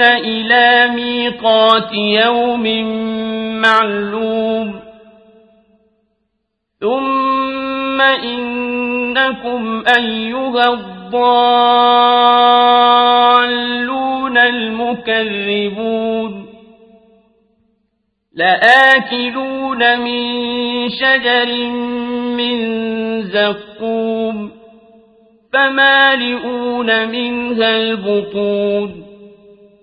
إلى ميقات يوم معلوم. ثم إنكم أيها الضالون المكذبون. لآكلون من شجر من زقوم فمالئون منها البطون.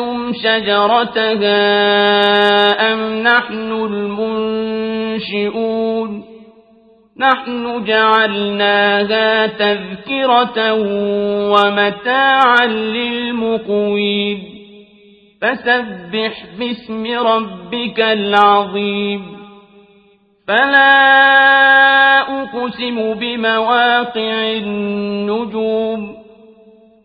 أنشأتم شجرتها أم نحن المنشئون نحن جعلناها تذكرة ومتاعا للمقوين فسبح باسم ربك العظيم فلا أقسم بمواقع النجوم